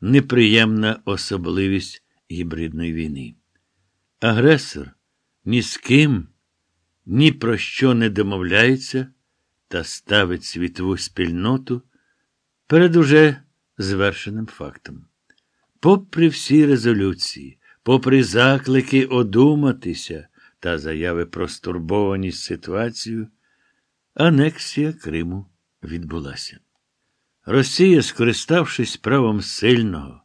неприємна особливість гібридної війни. Агресор ні з ким, ні про що не домовляється та ставить світову спільноту перед уже звершеним фактом. Попри всі резолюції, попри заклики одуматися та заяви про стурбованість ситуацією, анексія Криму відбулася. Росія, скориставшись правом сильного,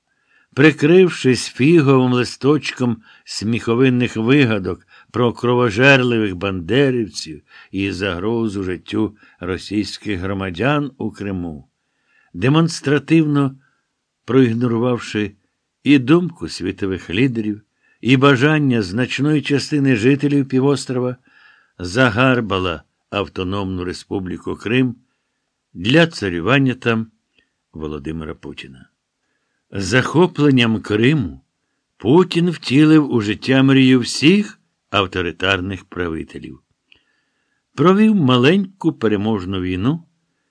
прикрившись фіговим листочком сміховинних вигадок про кровожерливих бандерівців і загрозу життю російських громадян у Криму, демонстративно проігнорувавши і думку світових лідерів, і бажання значної частини жителів півострова, загарбала Автономну Республіку Крим для царювання там Володимира Путіна. Захопленням Криму Путін втілив у життя мрію всіх авторитарних правителів. Провів маленьку переможну війну,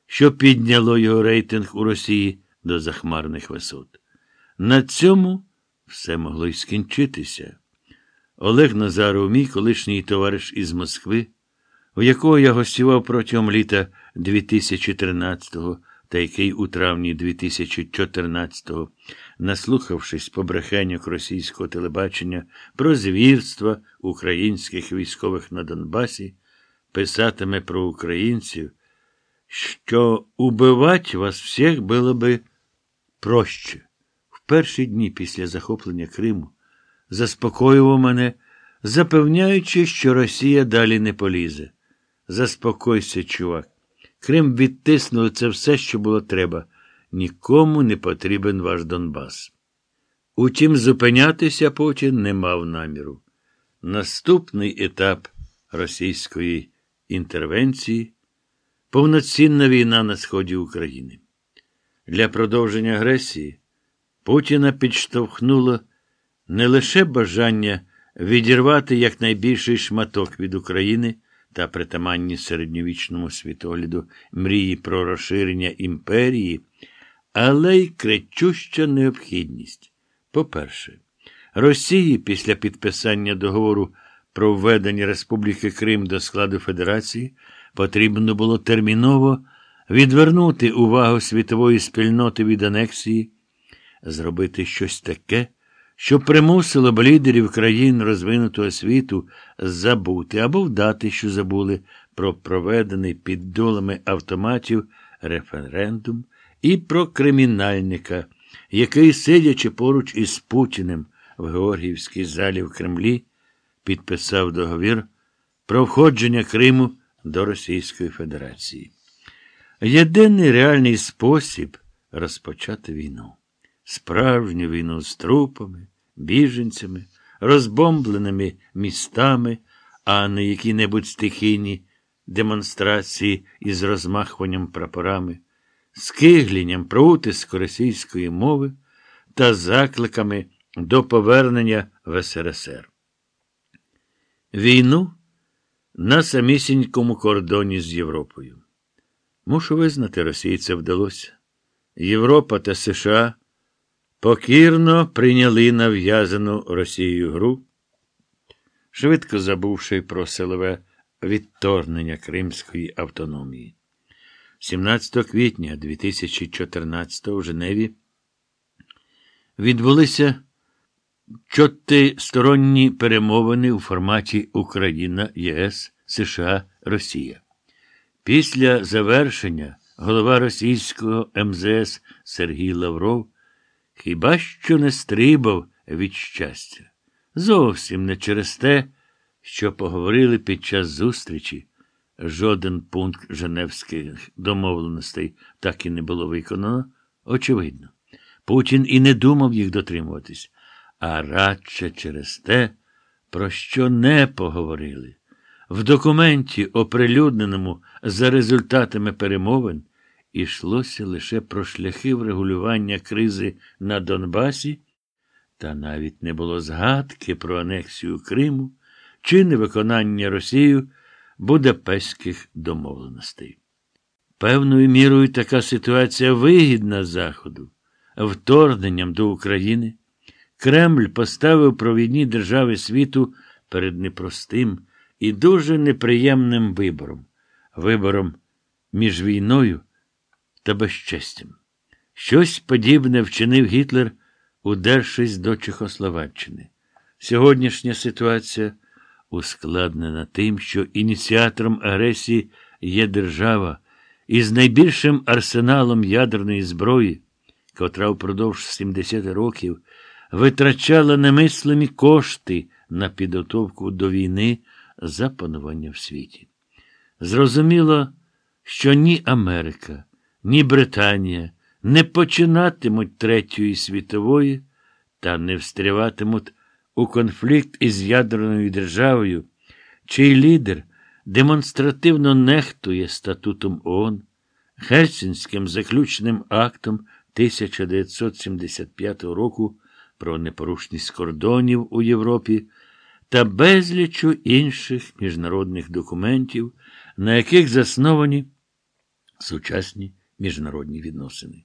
що підняло його рейтинг у Росії до захмарних висот. На цьому все могло й скінчитися. Олег Назаров, мій колишній товариш із Москви, у якого я гостював протягом літа 2013-го та який у травні 2014-го, наслухавшись побрехеньок російського телебачення про звірства українських військових на Донбасі, писатиме про українців, що убивать вас всіх було би проще. В перші дні після захоплення Криму заспокоював мене, запевняючи, що Росія далі не полізе. Заспокойся, чувак. Крим відтиснули це все, що було треба. Нікому не потрібен ваш Донбас. Утім, зупинятися Путін не мав наміру. Наступний етап російської інтервенції повноцінна війна на сході України. Для продовження агресії Путіна підштовхнуло не лише бажання відірвати якнайбільший шматок від України та притаманні середньовічному світогляду мрії про розширення імперії, але й кричуща необхідність. По-перше, Росії після підписання договору про введення Республіки Крим до складу Федерації потрібно було терміново відвернути увагу світової спільноти від анексії, зробити щось таке що примусило б лідерів країн розвинутого світу забути або вдати, що забули про проведений під дулами автоматів референдум і про кримінальника, який, сидячи поруч із Путіним в Георгіївській залі в Кремлі, підписав договір про входження Криму до Російської Федерації. Єдиний реальний спосіб розпочати війну. Справжню війну з трупами, біженцями, розбомбленими містами, а не які-небудь стихійні демонстрації із розмахуванням прапорами, скиглінням про утиску російської мови та закликами до повернення в СРСР. Війну на самісінькому кордоні з Європою. Мушу визнати, Росії це вдалося. Європа та США покірно прийняли нав'язану Росією гру, швидко забувши про силове відторгнення Кримської автономії. 17 квітня 2014 в Женеві відбулися чотисторонні перемовини у форматі Україна, ЄС, США, Росія. Після завершення голова російського МЗС Сергій Лавров хіба що не стрибав від щастя. Зовсім не через те, що поговорили під час зустрічі. Жоден пункт Женевських домовленостей так і не було виконано, очевидно. Путін і не думав їх дотримуватись, а радше через те, про що не поговорили. В документі, оприлюдненому за результатами перемовин, ішлося лише про шляхи врегулювання кризи на Донбасі, та навіть не було згадки про анексію Криму чи невиконання Росією Будапештських домовленостей. Певною мірою така ситуація вигідна Заходу, вторгненням до України, Кремль поставив провідні держави світу перед непростим і дуже неприємним вибором вибором між війною та безчестям. Щось подібне вчинив Гітлер, удершись до Чехословаччини. Сьогоднішня ситуація ускладнена тим, що ініціатором агресії є держава із найбільшим арсеналом ядерної зброї, котра впродовж 70 років витрачала немислимі кошти на підготовку до війни за панування в світі. Зрозуміло, що ні Америка, ні Британія не починатимуть Третьої світової та не встряватимуть у конфлікт із ядерною державою, чий лідер демонстративно нехтує статутом ООН, Хельсінським заключним актом 1975 року про непорушність кордонів у Європі та безлічу інших міжнародних документів, на яких засновані сучасні міжнародні відносини.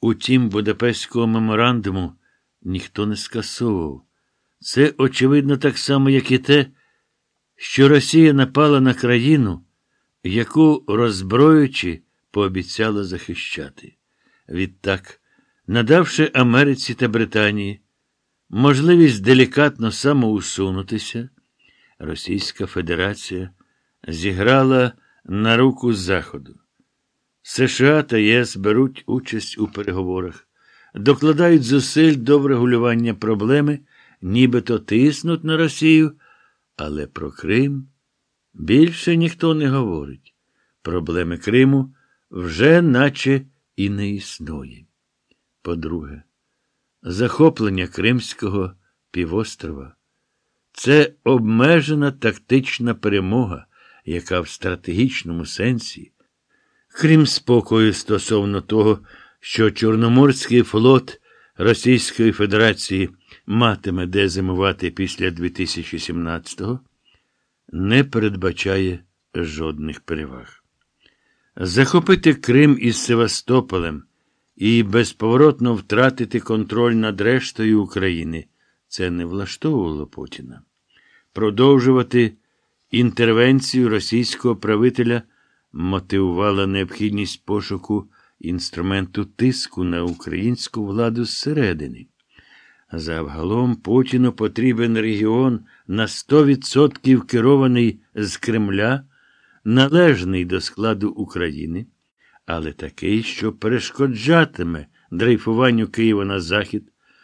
Утім, Будапештського меморандуму ніхто не скасовував. Це, очевидно, так само, як і те, що Росія напала на країну, яку, роззброючи, пообіцяла захищати. Відтак, надавши Америці та Британії можливість делікатно самоусунутися, Російська Федерація зіграла на руку Заходу. США та ЄС беруть участь у переговорах, докладають зусиль до врегулювання проблеми, нібито тиснуть на Росію, але про Крим більше ніхто не говорить. Проблеми Криму вже наче і не існує. По-друге, захоплення Кримського півострова це обмежена тактична перемога, яка в стратегічному сенсі, крім спокою стосовно того, що Чорноморський флот Російської Федерації матиме де зимувати після 2017-го, не передбачає жодних переваг. Захопити Крим із Севастополем і безповоротно втратити контроль над рештою України це не влаштовувало Путіна. Продовжувати інтервенцію російського правителя мотивувала необхідність пошуку інструменту тиску на українську владу зсередини. Загалом Путіну потрібен регіон на 100% керований з Кремля, належний до складу України, але такий, що перешкоджатиме дрейфуванню Києва на захід